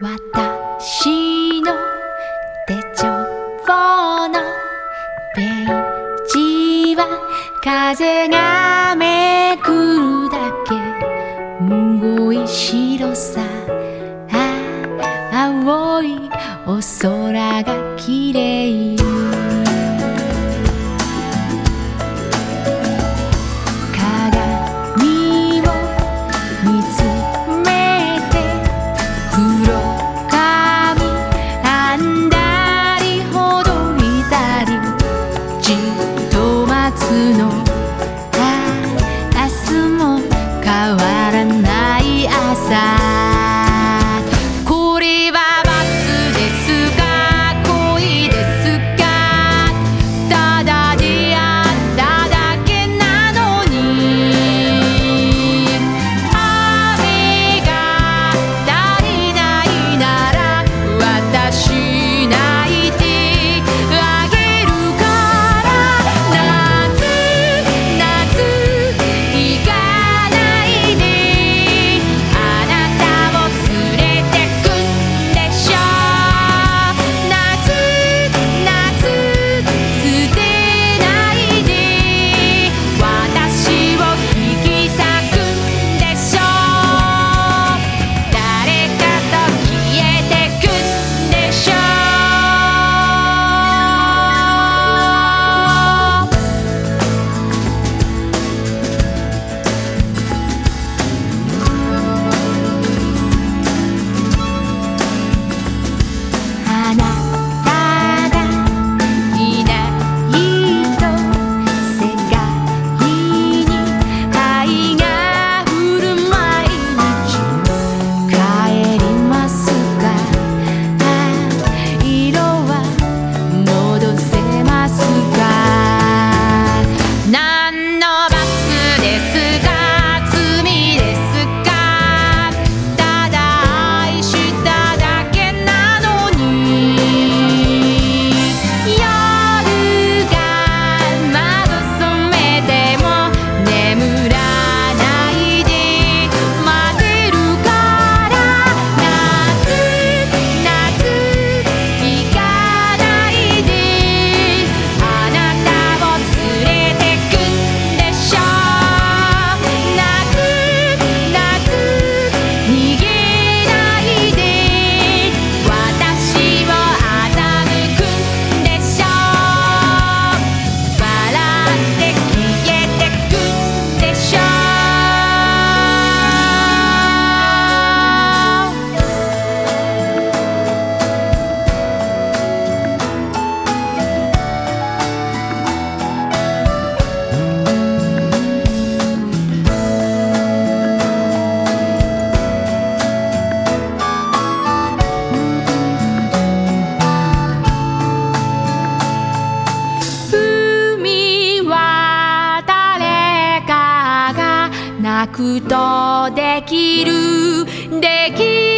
私の手帳のページは風がめくるだけ。むごい白さ青いお空がきれいスのくとできるできる